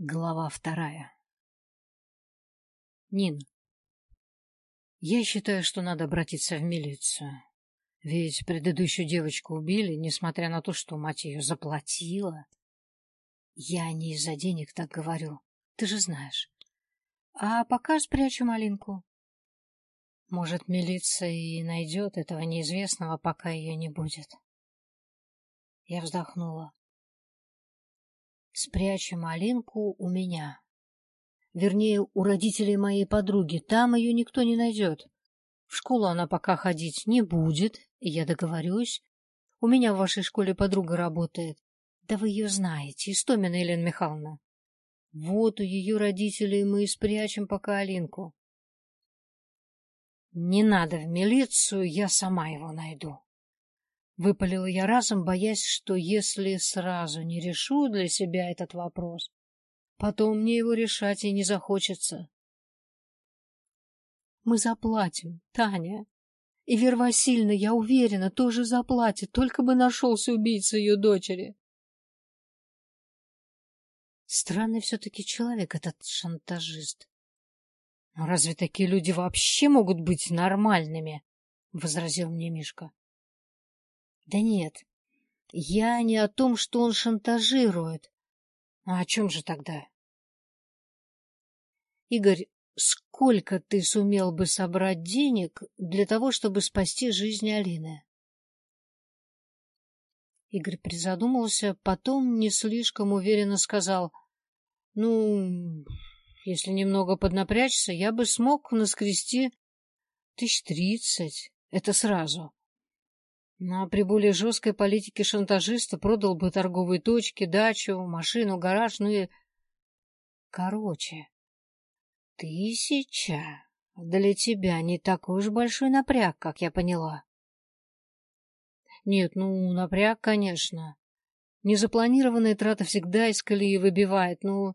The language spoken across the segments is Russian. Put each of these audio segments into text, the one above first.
Глава вторая. Нин. Я считаю, что надо обратиться в милицию. Ведь предыдущую девочку убили, несмотря на то, что мать ее заплатила. Я не из-за денег так говорю, ты же знаешь. А пока спрячу малинку. Может, милиция и найдет этого неизвестного, пока ее не будет. Я вздохнула. Спрячу малинку у меня. Вернее, у родителей моей подруги. Там ее никто не найдет. В школу она пока ходить не будет, я договорюсь. У меня в вашей школе подруга работает. Да вы ее знаете, Истомина Елена Михайловна. Вот у ее родителей мы и спрячем пока Алинку. Не надо в милицию, я сама его найду. Выпалила я разом, боясь, что если сразу не решу для себя этот вопрос, потом мне его решать и не захочется. Мы заплатим, Таня. И Вера Васильевна, я уверена, тоже заплатит, только бы нашелся убийца ее дочери. Странный все-таки человек этот шантажист. Но разве такие люди вообще могут быть нормальными? — возразил мне Мишка. Да нет, я не о том, что он шантажирует. А о чем же тогда? Игорь, сколько ты сумел бы собрать денег для того, чтобы спасти жизнь Алины? Игорь призадумался, потом не слишком уверенно сказал, ну, если немного поднапрячься, я бы смог наскрести тысяч тридцать, это сразу. Но при более жесткой политике шантажиста продал бы торговые точки, дачу, машину, гараж, ну и... Короче, тысяча для тебя не такой уж большой напряг, как я поняла. Нет, ну, напряг, конечно. Незапланированная трата всегда из колеи выбивает, но...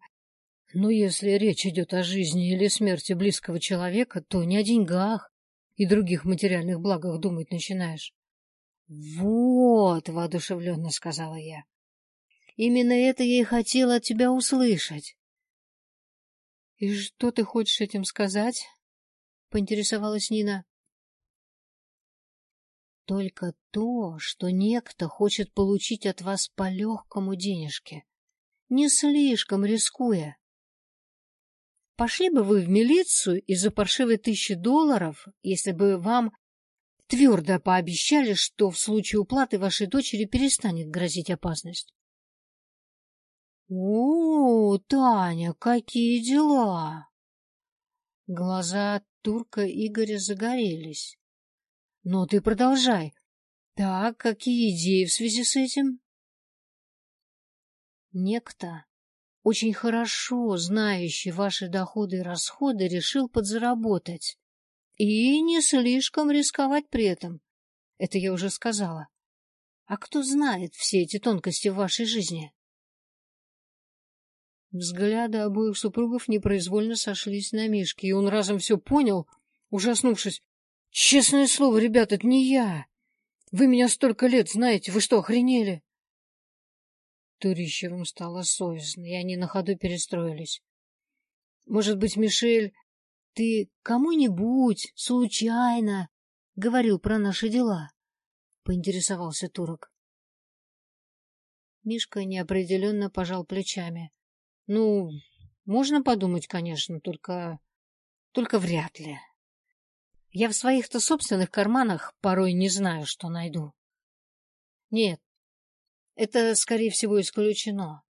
Но если речь идет о жизни или смерти близкого человека, то не о деньгах и других материальных благах думать начинаешь. Вот, воодушевленно сказала я. Именно это я и хотела от тебя услышать. И что ты хочешь этим сказать? поинтересовалась Нина. Только то, что некто хочет получить от вас по легкому денежке, не слишком рискуя. Пошли бы вы в милицию из-за паршивой тысячи долларов, если бы вам твердо пообещали, что в случае уплаты вашей дочери перестанет грозить опасность. — О, Таня, какие дела! Глаза турка Игоря загорелись. — Но ты продолжай. Так, какие идеи в связи с этим? Некто, очень хорошо знающий ваши доходы и расходы, решил подзаработать. И не слишком рисковать при этом. Это я уже сказала. А кто знает все эти тонкости в вашей жизни? Взгляды обоих супругов непроизвольно сошлись на Мишке, и он разом все понял, ужаснувшись. — Честное слово, ребят, это не я. Вы меня столько лет знаете, вы что, охренели? Турищевым стало совестно, и они на ходу перестроились. Может быть, Мишель ты кому-нибудь случайно говорил про наши дела? — поинтересовался турок. Мишка неопределенно пожал плечами. — Ну, можно подумать, конечно, только... только вряд ли. Я в своих-то собственных карманах порой не знаю, что найду. Нет, это, скорее всего, исключено.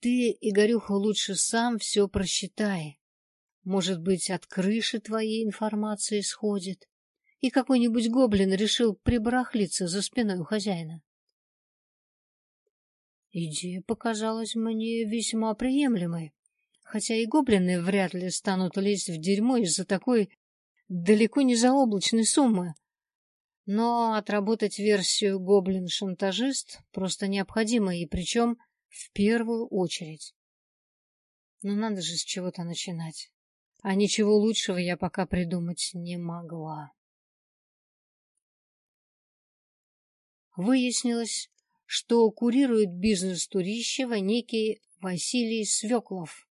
Ты, Игорюха, лучше сам все просчитай. Может быть, от крыши твоей информация исходит, и какой-нибудь гоблин решил прибарахлиться за спиной у хозяина. Идея показалась мне весьма приемлемой, хотя и гоблины вряд ли станут лезть в дерьмо из-за такой далеко не заоблачной суммы. Но отработать версию «гоблин-шантажист» просто необходимо, и причем в первую очередь. Но надо же с чего-то начинать а ничего лучшего я пока придумать не могла. Выяснилось, что курирует бизнес Турищева некий Василий Свеклов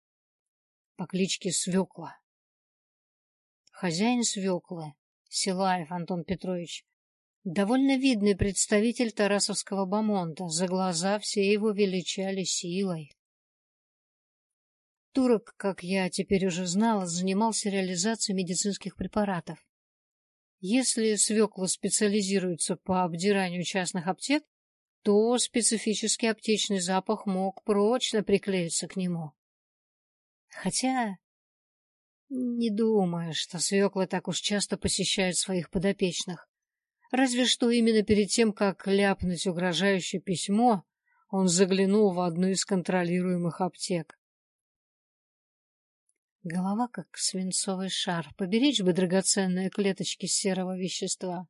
по кличке Свекла. Хозяин Свеклы, Силаев Антон Петрович, довольно видный представитель Тарасовского бомонда, за глаза все его величали силой. Турок, как я теперь уже знала, занимался реализацией медицинских препаратов. Если свекла специализируется по обдиранию частных аптек, то специфический аптечный запах мог прочно приклеиться к нему. Хотя не думаю, что свекла так уж часто посещают своих подопечных. Разве что именно перед тем, как ляпнуть угрожающее письмо, он заглянул в одну из контролируемых аптек. Голова как свинцовый шар. Поберечь бы драгоценные клеточки серого вещества.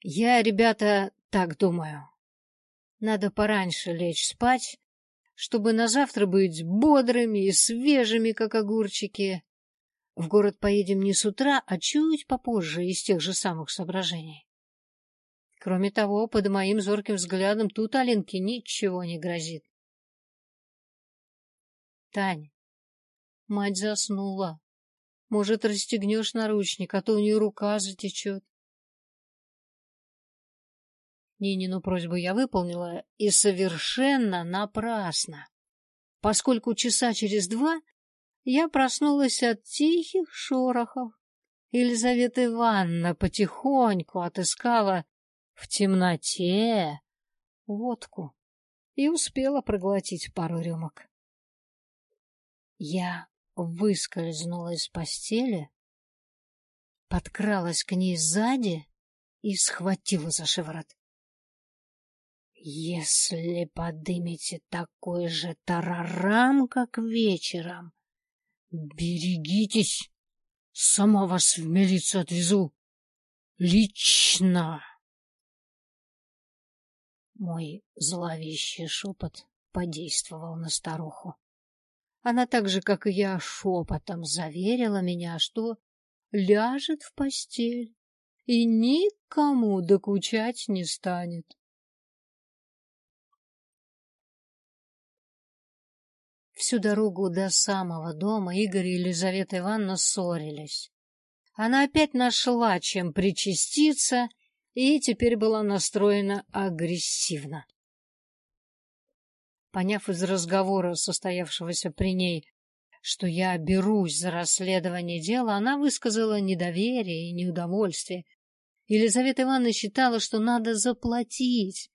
Я, ребята, так думаю. Надо пораньше лечь спать, чтобы на завтра быть бодрыми и свежими, как огурчики. В город поедем не с утра, а чуть попозже из тех же самых соображений. Кроме того, под моим зорким взглядом тут Алинке ничего не грозит. Таня, Мать заснула. Может, расстегнешь наручник, а то у нее рука затечет. Нинину просьбу я выполнила, и совершенно напрасно, поскольку часа через два я проснулась от тихих шорохов. Елизавета Ивановна потихоньку отыскала в темноте водку и успела проглотить пару рюмок. Я выскользнула из постели, подкралась к ней сзади и схватила за шиворот. Если подымете такой же тарарам, как вечером, берегитесь, сама вас в милицию отвезу. Лично. Мой зловещий шепот подействовал на старуху. Она так же, как и я, шепотом заверила меня, что ляжет в постель и никому докучать не станет. Всю дорогу до самого дома Игорь и Елизавета Ивановна ссорились. Она опять нашла, чем причаститься, и теперь была настроена агрессивно. Поняв из разговора, состоявшегося при ней, что я берусь за расследование дела, она высказала недоверие и неудовольствие. Елизавета Ивановна считала, что надо заплатить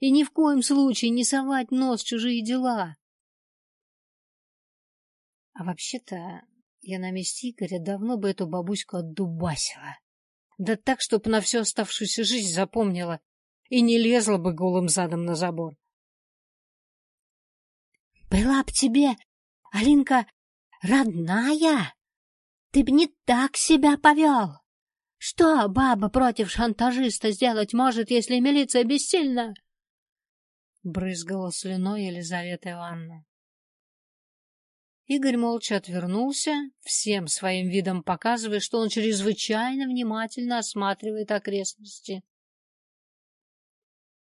и ни в коем случае не совать нос в чужие дела. А вообще-то я на месте Игоря давно бы эту бабуську отдубасила. Да так, чтоб на всю оставшуюся жизнь запомнила и не лезла бы голым задом на забор. Была б тебе, Алинка, родная, ты б не так себя повел. Что баба против шантажиста сделать может, если милиция бессильна? Брызгала слюной Елизавета Ивановна. Игорь молча отвернулся, всем своим видом показывая, что он чрезвычайно внимательно осматривает окрестности.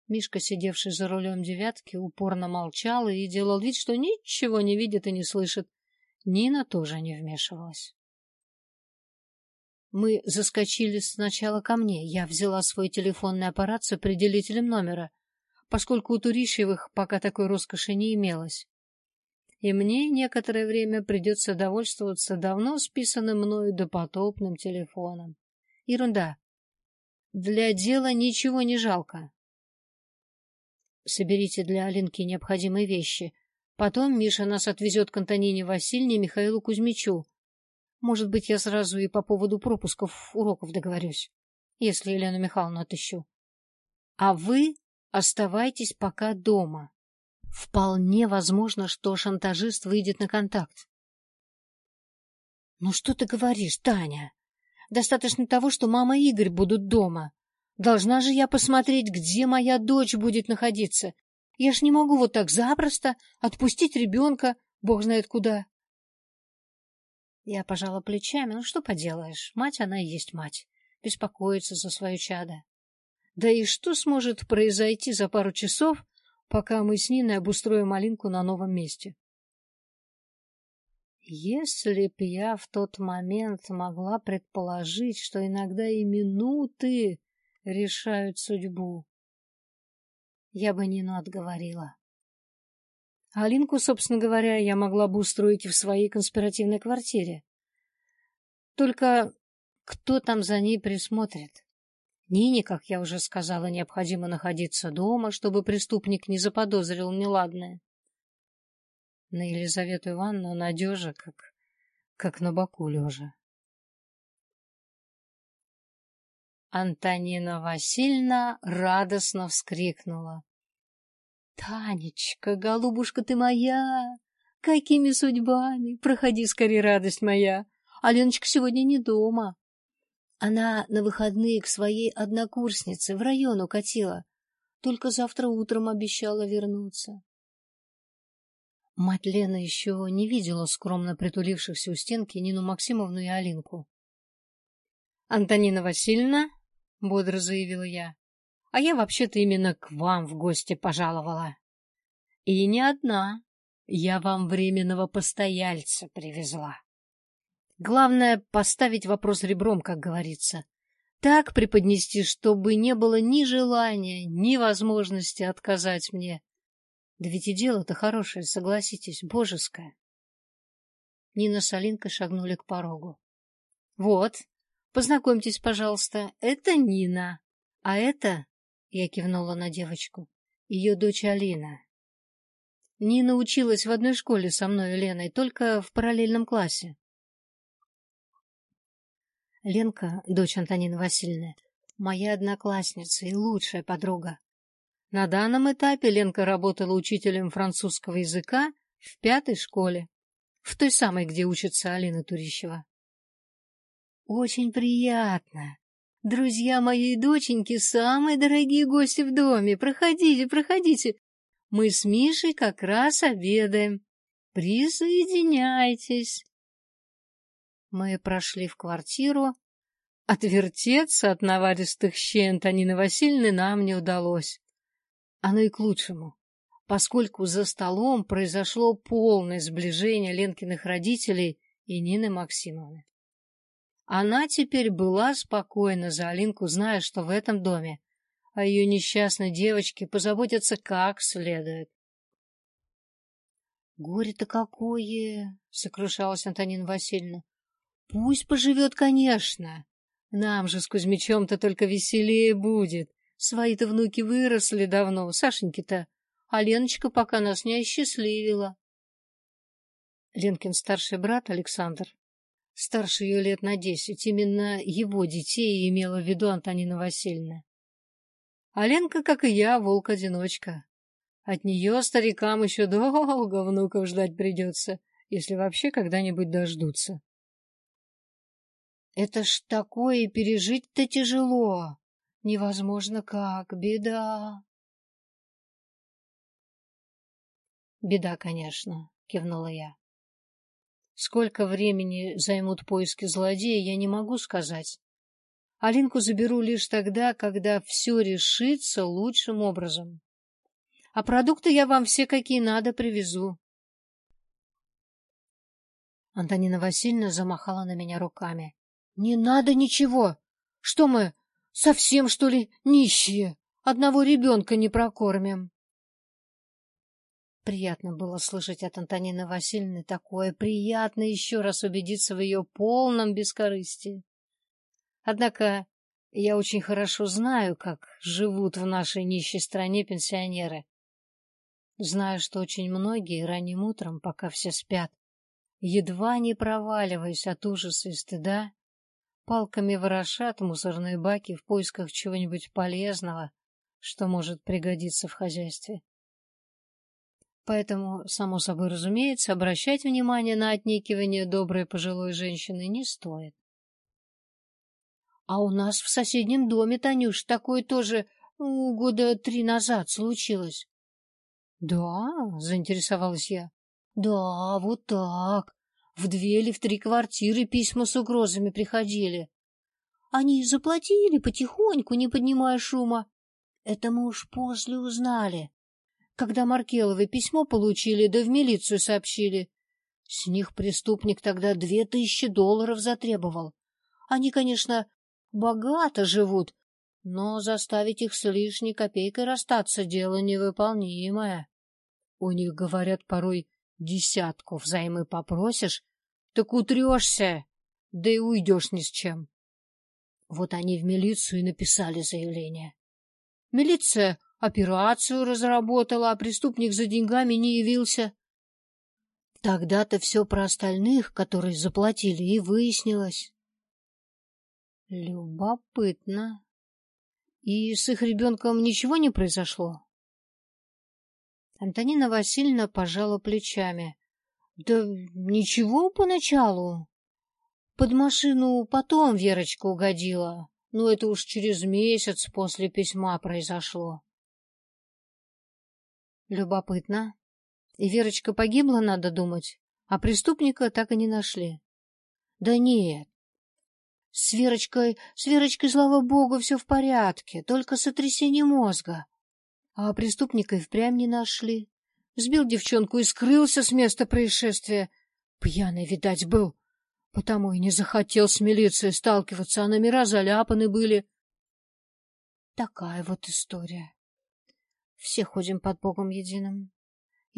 Мишка, сидевший за рулем девятки, упорно молчал и делал вид, что ничего не видит и не слышит. Нина тоже не вмешивалась. Мы заскочили сначала ко мне. Я взяла свой телефонный аппарат с определителем номера, поскольку у Турищевых пока такой роскоши не имелось. И мне некоторое время придется довольствоваться давно списанным мною допотопным телефоном. Ерунда. Для дела ничего не жалко. Соберите для Алинки необходимые вещи. Потом Миша нас отвезет к Антонине Васильевне и Михаилу Кузьмичу. Может быть, я сразу и по поводу пропусков уроков договорюсь, если Елену Михайловну отыщу. А вы оставайтесь пока дома. Вполне возможно, что шантажист выйдет на контакт. — Ну что ты говоришь, Таня? Достаточно того, что мама и Игорь будут дома. Должна же я посмотреть, где моя дочь будет находиться. Я ж не могу вот так запросто отпустить ребенка, бог знает куда. Я пожала плечами. Ну, что поделаешь, мать она и есть мать. Беспокоится за свое чадо. Да и что сможет произойти за пару часов, пока мы с Ниной обустроим малинку на новом месте? Если б я в тот момент могла предположить, что иногда и минуты решают судьбу, я бы Нину отговорила. Алинку, собственно говоря, я могла бы устроить и в своей конспиративной квартире. Только кто там за ней присмотрит? Нине, как я уже сказала, необходимо находиться дома, чтобы преступник не заподозрил неладное. На Елизавету Ивановну надежа, как, как на боку лежа. Антонина Васильевна радостно вскрикнула. — Танечка, голубушка ты моя! Какими судьбами! Проходи скорее, радость моя! А Леночка сегодня не дома. Она на выходные к своей однокурснице в район укатила. Только завтра утром обещала вернуться. Мать Лена еще не видела скромно притулившихся у стенки Нину Максимовну и Алинку. — Антонина Васильевна, — бодро заявила я, — а я вообще-то именно к вам в гости пожаловала. И не одна. Я вам временного постояльца привезла. Главное — поставить вопрос ребром, как говорится. Так преподнести, чтобы не было ни желания, ни возможности отказать мне. Да ведь и дело-то хорошее, согласитесь, божеское. Нина с Алинкой шагнули к порогу. — Вот, познакомьтесь, пожалуйста, это Нина, а это, — я кивнула на девочку, — ее дочь Алина. Нина училась в одной школе со мной и Леной, только в параллельном классе. Ленка, дочь Антонины Васильевны, моя одноклассница и лучшая подруга. На данном этапе Ленка работала учителем французского языка в пятой школе, в той самой, где учится Алина Турищева. Очень приятно. Друзья моей доченьки — самые дорогие гости в доме. Проходите, проходите. Мы с Мишей как раз обедаем. Присоединяйтесь. Мы прошли в квартиру. Отвертеться от наваристых щей Антонины Васильевны нам не удалось. Оно и к лучшему, поскольку за столом произошло полное сближение Ленкиных родителей и Нины Максимовны. Она теперь была спокойна за Алинку, зная, что в этом доме о ее несчастной девочке позаботятся как следует. «Горе-то какое!» — сокрушалась Антонина Васильевна. Пусть поживет, конечно. Нам же с Кузьмичом-то только веселее будет. Свои-то внуки выросли давно, Сашеньки-то. А Леночка пока нас не осчастливила. Ленкин старший брат Александр, старше ее лет на десять, именно его детей имела в виду Антонина Васильевна. А как и я, волк-одиночка. От нее старикам еще долго внуков ждать придется, если вообще когда-нибудь дождутся. Это ж такое пережить-то тяжело. Невозможно как, беда. Беда, конечно, кивнула я. Сколько времени займут поиски злодея, я не могу сказать. Алинку заберу лишь тогда, когда все решится лучшим образом. А продукты я вам все какие надо привезу. Антонина Васильевна замахала на меня руками. Не надо ничего. Что мы, совсем, что ли, нищие? Одного ребенка не прокормим. Приятно было слышать от Антонины Васильевны такое. Приятно еще раз убедиться в ее полном бескорыстии. Однако я очень хорошо знаю, как живут в нашей нищей стране пенсионеры. Знаю, что очень многие ранним утром, пока все спят, едва не проваливаясь от ужаса и стыда, палками ворошат мусорные баки в поисках чего-нибудь полезного, что может пригодиться в хозяйстве. Поэтому, само собой разумеется, обращать внимание на отнекивание доброй пожилой женщины не стоит. — А у нас в соседнем доме, Танюш, такое тоже ну, года три назад случилось. — Да? — заинтересовалась я. — Да, вот так. В две или в три квартиры письма с угрозами приходили. Они заплатили потихоньку, не поднимая шума. Это мы уж после узнали. Когда Маркеловы письмо получили, да в милицию сообщили. С них преступник тогда две тысячи долларов затребовал. Они, конечно, богато живут, но заставить их с лишней копейкой расстаться — дело невыполнимое. У них, говорят, порой десятку взаймы попросишь, так утрешься, да и уйдешь ни с чем. Вот они в милицию написали заявление. Милиция операцию разработала, а преступник за деньгами не явился. Тогда-то все про остальных, которые заплатили, и выяснилось. Любопытно. И с их ребенком ничего не произошло? Антонина Васильевна пожала плечами. Да ничего поначалу. Под машину потом Верочка угодила. Но это уж через месяц после письма произошло. Любопытно. И Верочка погибла, надо думать, а преступника так и не нашли. Да нет. С Верочкой, с Верочкой, слава богу, все в порядке, только сотрясение мозга. А преступника и впрямь не нашли. Сбил девчонку и скрылся с места происшествия. Пьяный, видать, был. Потому и не захотел с милицией сталкиваться, а номера заляпаны были. Такая вот история. Все ходим под Богом единым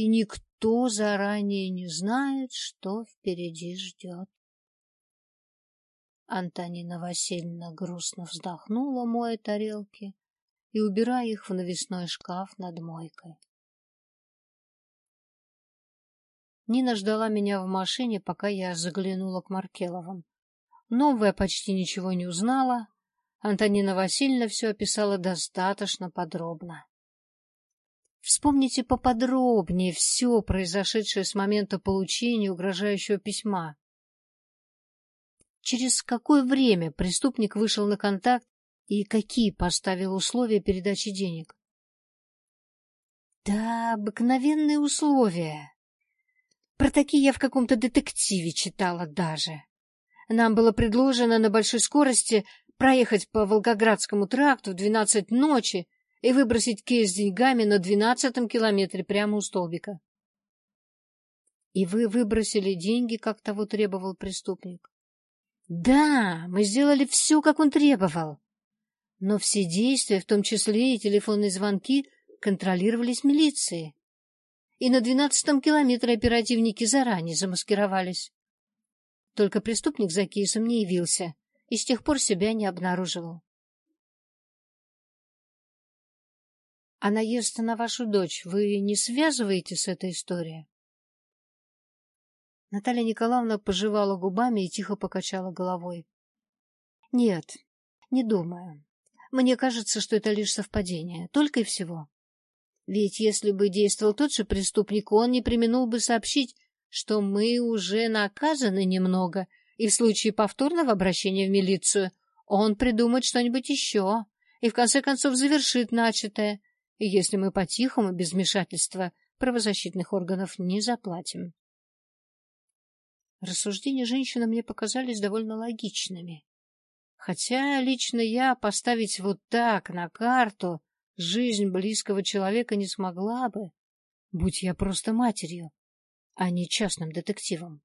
и никто заранее не знает, что впереди ждет. Антонина Васильевна грустно вздохнула, моя тарелки и убирая их в навесной шкаф над мойкой. Нина ждала меня в машине, пока я заглянула к Маркеловым. Новая почти ничего не узнала. Антонина Васильевна все описала достаточно подробно. Вспомните поподробнее все произошедшее с момента получения угрожающего письма. Через какое время преступник вышел на контакт и какие поставил условия передачи денег? Да, обыкновенные условия. Про такие я в каком-то детективе читала даже. Нам было предложено на большой скорости проехать по Волгоградскому тракту в двенадцать ночи и выбросить кейс с деньгами на двенадцатом километре прямо у столбика. — И вы выбросили деньги, как того требовал преступник? — Да, мы сделали все, как он требовал. Но все действия, в том числе и телефонные звонки, контролировались милицией. И на двенадцатом километре оперативники заранее замаскировались. Только преступник за кейсом не явился и с тех пор себя не обнаруживал. А наезд на вашу дочь вы не связываете с этой историей? Наталья Николаевна пожевала губами и тихо покачала головой. — Нет, не думаю. Мне кажется, что это лишь совпадение, только и всего. Ведь если бы действовал тот же преступник, он не применул бы сообщить, что мы уже наказаны немного, и в случае повторного обращения в милицию он придумает что-нибудь еще и в конце концов завершит начатое, если мы по-тихому, без вмешательства правозащитных органов, не заплатим. Рассуждения женщины мне показались довольно логичными. Хотя лично я поставить вот так на карту жизнь близкого человека не смогла бы, будь я просто матерью, а не частным детективом.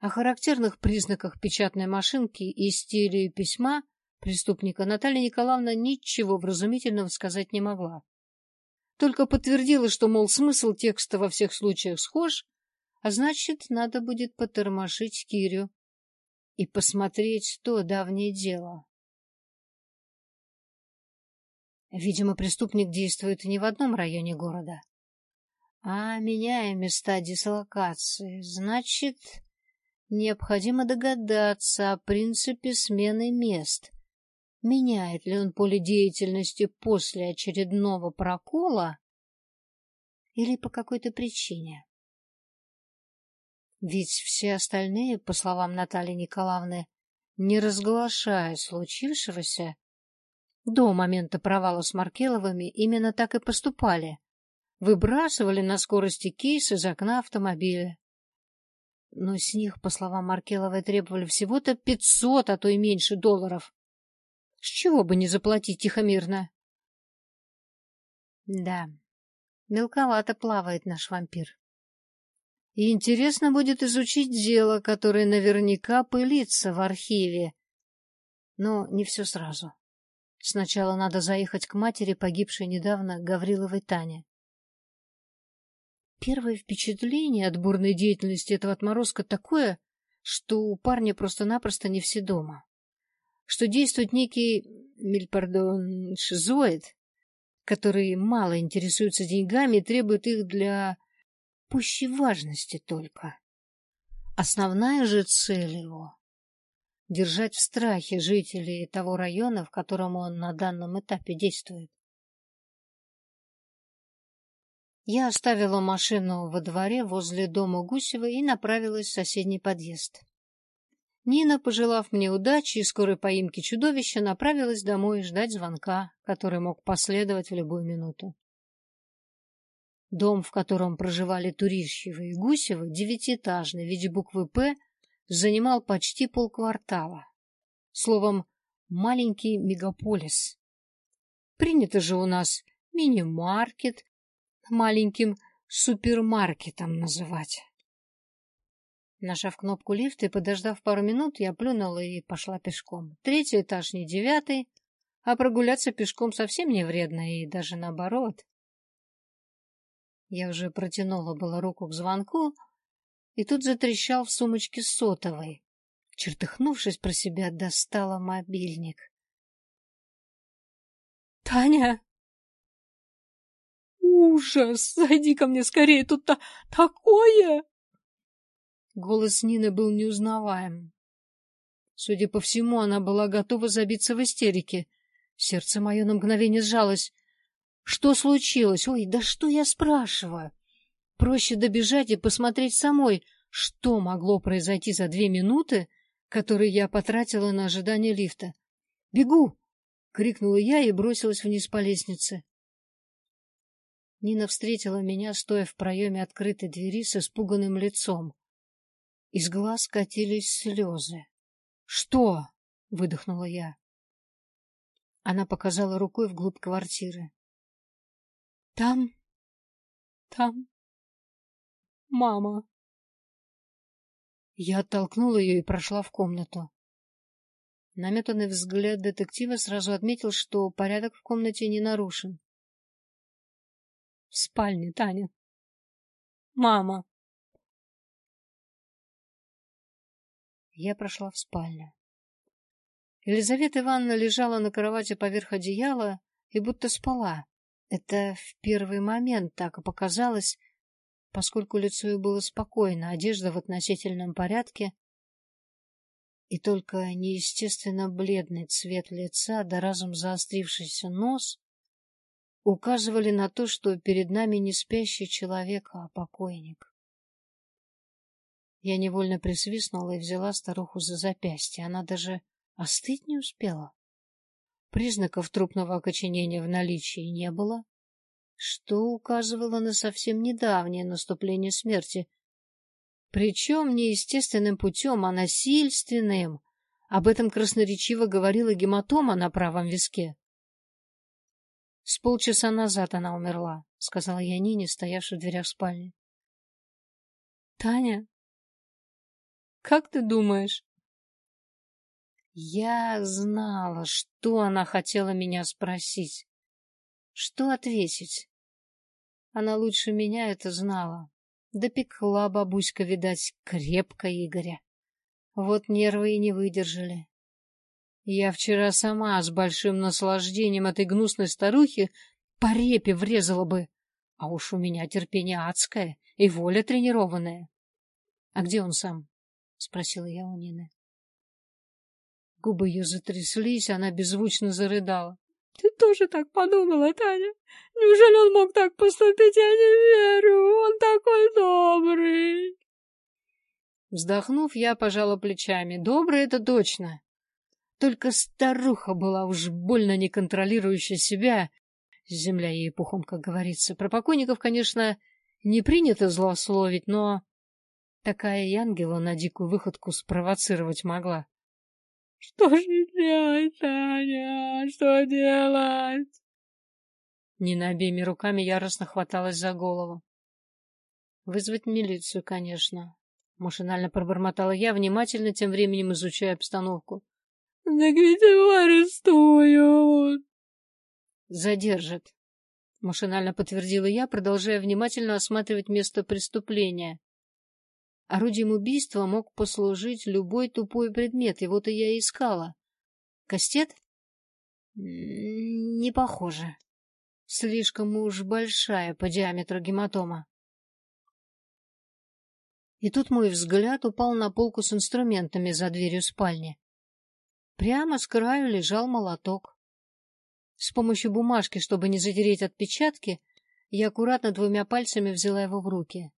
О характерных признаках печатной машинки и стиле письма преступника Наталья Николаевна ничего вразумительного сказать не могла. Только подтвердила, что, мол, смысл текста во всех случаях схож, а значит, надо будет потормошить Кирю и посмотреть то давнее дело. Видимо, преступник действует не в одном районе города, а меняя места дислокации. Значит, необходимо догадаться о принципе смены мест — меняет ли он поле деятельности после очередного прокола или по какой-то причине. Ведь все остальные, по словам Натальи Николаевны, не разглашая случившегося, до момента провала с Маркеловыми именно так и поступали. Выбрасывали на скорости кейс из окна автомобиля. но с них, по словам Маркеловой, требовали всего-то пятьсот, а то и меньше долларов. С чего бы не заплатить тихомирно? Да, мелковато плавает наш вампир. И интересно будет изучить дело, которое наверняка пылится в архиве. Но не все сразу. Сначала надо заехать к матери погибшей недавно Гавриловой Тане. Первое впечатление от бурной деятельности этого отморозка такое, что у парня просто-напросто не все дома. Что действует некий, мильпардон, шизоид, который мало интересуется деньгами и требует их для пущей важности только. Основная же цель его — держать в страхе жителей того района, в котором он на данном этапе действует. Я оставила машину во дворе возле дома Гусева и направилась в соседний подъезд. Нина, пожелав мне удачи и скорой поимки чудовища, направилась домой ждать звонка, который мог последовать в любую минуту. Дом, в котором проживали Турищева и Гусева, девятиэтажный в виде буквы «П», занимал почти полквартала. Словом, маленький мегаполис. Принято же у нас мини-маркет, маленьким супермаркетом называть. Нажав кнопку лифта и подождав пару минут, я плюнула и пошла пешком. Третий этаж не девятый, а прогуляться пешком совсем не вредно, и даже наоборот. Я уже протянула было руку к звонку, и тут затрещал в сумочке сотовой. Чертыхнувшись про себя, достала мобильник. — Таня! ужас! Зайди ко мне скорее, тут -то такое!» Голос Нины был неузнаваем. Судя по всему, она была готова забиться в истерике. Сердце мое на мгновение сжалось. Что случилось? Ой, да что я спрашиваю? Проще добежать и посмотреть самой, что могло произойти за две минуты, которые я потратила на ожидание лифта. «Бегу!» — крикнула я и бросилась вниз по лестнице. Нина встретила меня, стоя в проеме открытой двери с испуганным лицом. Из глаз катились слезы. — Что? — выдохнула я. Она показала рукой вглубь квартиры. — Там... там... мама. Я оттолкнула ее и прошла в комнату. Наметанный взгляд детектива сразу отметил, что порядок в комнате не нарушен. В спальне, Таня. Мама. Я прошла в спальню. Елизавета Ивановна лежала на кровати поверх одеяла и будто спала. Это в первый момент так и показалось, поскольку лицо ее было спокойно, одежда в относительном порядке, и только неестественно бледный цвет лица да разом заострившийся нос указывали на то, что перед нами не спящий человек, а покойник. Я невольно присвистнула и взяла старуху за запястье. Она даже остыть не успела. Признаков трупного окоченения в наличии не было, что указывало на совсем недавнее наступление смерти. Причем не естественным путем, а насильственным. Об этом красноречиво говорила гематома на правом виске. — С полчаса назад она умерла, — сказала я Нине, стоявшей в дверях спальни. — Таня, как ты думаешь? Я знала, что она хотела меня спросить. Что ответить? Она лучше меня это знала. Допекла бабуська, видать, крепко Игоря. Вот нервы и не выдержали. Я вчера сама с большим наслаждением этой гнусной старухи по репе врезала бы. А уж у меня терпение адское и воля тренированная. — А где он сам? — спросила я у Нины. Губы ее затряслись, она беззвучно зарыдала. — Ты тоже так подумала, Таня? Неужели он мог так поступить? Я не верю. Он такой добрый. Вздохнув, я пожала плечами. Добрый — это точно. Только старуха была уж больно не контролирующая себя. Земля ей пухом, как говорится. Про покойников, конечно, не принято злословить, но... Такая и ангела на дикую выходку спровоцировать могла. — Что же делать, Таня? Что делать? Нина обеими руками яростно хваталась за голову. — Вызвать милицию, конечно. Машинально пробормотала я, внимательно тем временем изучая обстановку. — Так ведь его арестуют. — Задержат. Машинально подтвердила я, продолжая внимательно осматривать место преступления. Орудием убийства мог послужить любой тупой предмет, и вот и я искала. Кастет? Не похоже. Слишком уж большая по диаметру гематома. И тут мой взгляд упал на полку с инструментами за дверью спальни. Прямо с краю лежал молоток. С помощью бумажки, чтобы не затереть отпечатки, я аккуратно двумя пальцами взяла его в руки.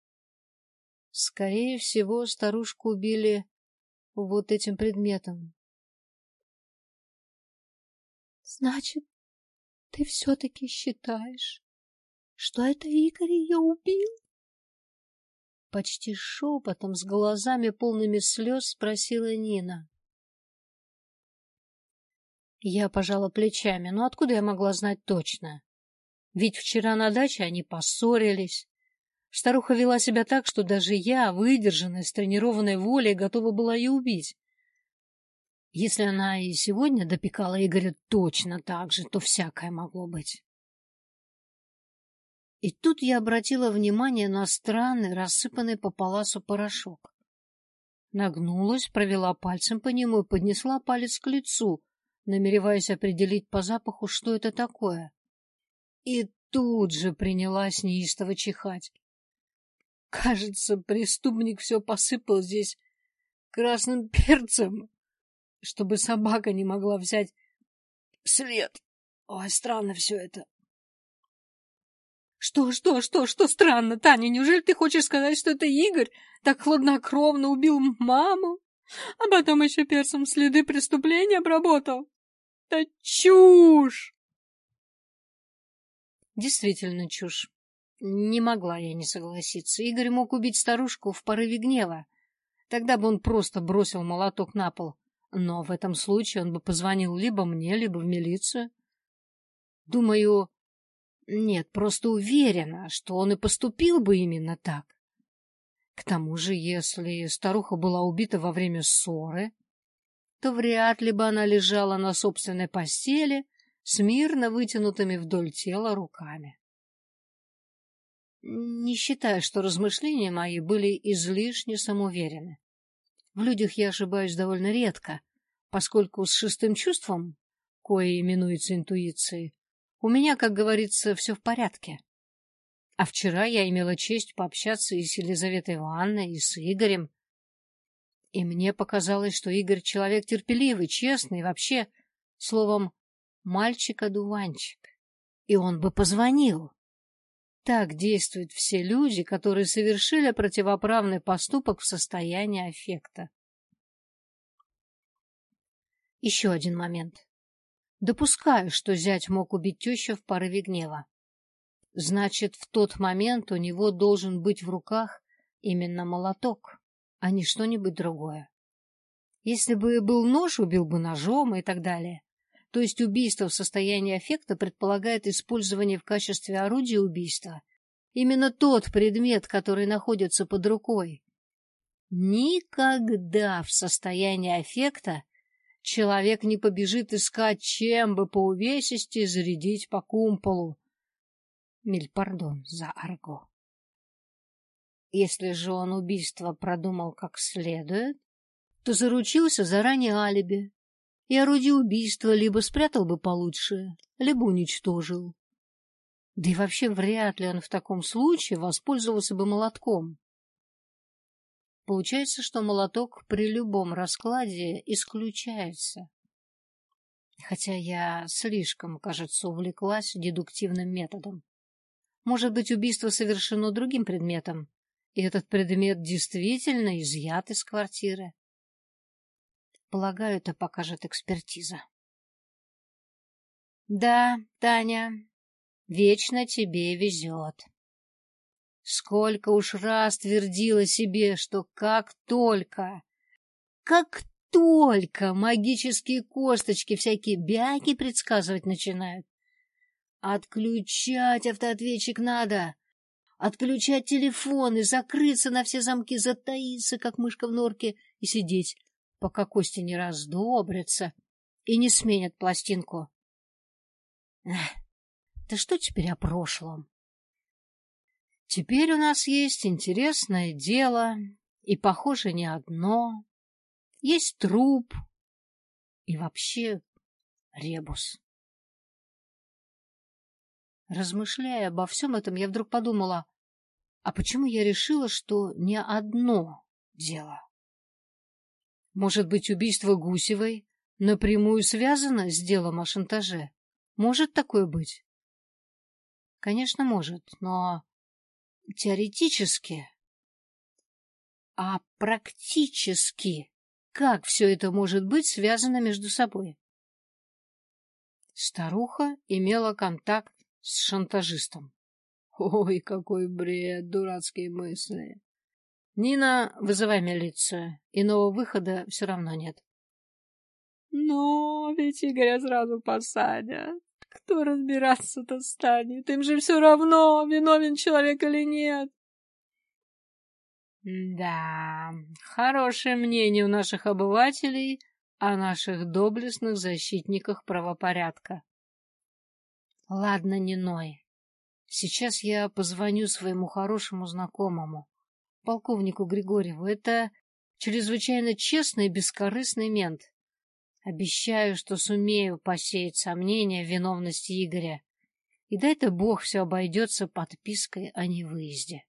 Скорее всего, старушку убили вот этим предметом. — Значит, ты все-таки считаешь, что это Игорь ее убил? Почти шепотом, с глазами полными слез, спросила Нина. Я пожала плечами, но откуда я могла знать точно? Ведь вчера на даче они поссорились, Старуха вела себя так, что даже я, выдержанная, с тренированной волей, готова была ее убить. Если она и сегодня допекала Игоря точно так же, то всякое могло быть. И тут я обратила внимание на странный, рассыпанный по паласу порошок. Нагнулась, провела пальцем по нему и поднесла палец к лицу, намереваясь определить по запаху, что это такое. И тут же принялась неистово чихать. Кажется, преступник все посыпал здесь красным перцем, чтобы собака не могла взять след. Ой, странно все это. Что, что, что, что странно, Таня? Неужели ты хочешь сказать, что это Игорь так хладнокровно убил маму, а потом еще перцем следы преступления обработал? Да чушь! Действительно чушь. Не могла я не согласиться. Игорь мог убить старушку в порыве гнева. Тогда бы он просто бросил молоток на пол. Но в этом случае он бы позвонил либо мне, либо в милицию. Думаю, нет, просто уверена, что он и поступил бы именно так. К тому же, если старуха была убита во время ссоры, то вряд ли бы она лежала на собственной постели с мирно вытянутыми вдоль тела руками. Не считаю, что размышления мои были излишне самоуверены. В людях я ошибаюсь довольно редко, поскольку с шестым чувством, кое именуется интуицией, у меня, как говорится, все в порядке. А вчера я имела честь пообщаться и с Елизаветой Ивановной, и с Игорем. И мне показалось, что Игорь человек терпеливый, честный, вообще, словом, мальчик-одуванчик. И он бы позвонил. Так действуют все люди, которые совершили противоправный поступок в состоянии аффекта. Еще один момент. Допускаю, что зять мог убить тещу в порыве гнева. Значит, в тот момент у него должен быть в руках именно молоток, а не что-нибудь другое. Если бы был нож, убил бы ножом и так далее. То есть убийство в состоянии аффекта предполагает использование в качестве орудия убийства именно тот предмет, который находится под рукой. Никогда в состоянии аффекта человек не побежит искать, чем бы по увесисти зарядить по кумполу. Миль, пардон за арго. Если же он убийство продумал как следует, то заручился заранее алиби, и орудие убийства либо спрятал бы получше, либо уничтожил. Да и вообще вряд ли он в таком случае воспользовался бы молотком. Получается, что молоток при любом раскладе исключается. Хотя я слишком, кажется, увлеклась дедуктивным методом. Может быть, убийство совершено другим предметом, и этот предмет действительно изъят из квартиры. Полагаю, это покажет экспертиза. Да, Таня, вечно тебе везет. Сколько уж раз твердила себе, что как только, как только магические косточки всякие бяки предсказывать начинают, отключать автоответчик надо, отключать телефон и закрыться на все замки, затаиться, как мышка в норке, и сидеть, пока кости не раздобрятся и не сменят пластинку. Эх, да что теперь о прошлом? Теперь у нас есть интересное дело, и, похоже, не одно. Есть труп и вообще ребус. Размышляя обо всем этом, я вдруг подумала, а почему я решила, что не одно дело? Может быть, убийство Гусевой напрямую связано с делом о шантаже? Может такое быть? Конечно, может, но теоретически. А практически как все это может быть связано между собой? Старуха имела контакт с шантажистом. Ой, какой бред, дурацкие мысли. Нина, вызывай милицию. Иного выхода все равно нет. Но ведь Игоря сразу посадят. Кто разбираться-то станет? Им же все равно, виновен человек или нет. Да, хорошее мнение у наших обывателей о наших доблестных защитниках правопорядка. Ладно, не ной. Сейчас я позвоню своему хорошему знакомому, полковнику Григорьеву. Это чрезвычайно честный и бескорыстный мент. Обещаю, что сумею посеять сомнения в виновности Игоря. И дай-то Бог все обойдется подпиской о невыезде.